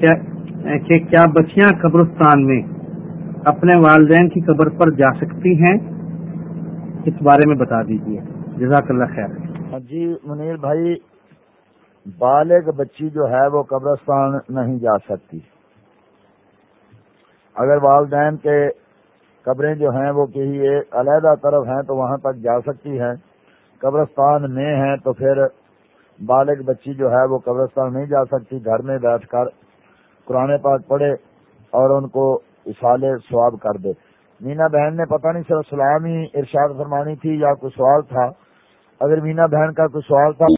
کیا کہ کیا بچیاں قبرستان میں اپنے والدین کی قبر پر جا سکتی ہیں؟ اس بارے میں بتا دیجیے جزاک اللہ خیر۔ ہاں جی منیر بھائی، بالغ بچی جو ہے وہ قبرستان نہیں جا سکتی۔ اگر والدین کے قبریں جو ہیں وہ کہیں علیحدہ طرف ہیں تو وہاں تک جا سکتی ہے قبرستان میں ہیں تو پھر بالغ بچی جو ہے وہ قبرستان نہیں جا سکتی۔ گھر میں بیٹھ کر قرآن پاک پڑھے اور ان کو اشال سواب کر دے۔ مینا بہن نے پتہ نہیں صرف سلام ہی ارشاد فرمانی تھی یا کوئی سوال تھا۔ اگر مینا بہن کا کوئی سوال تھا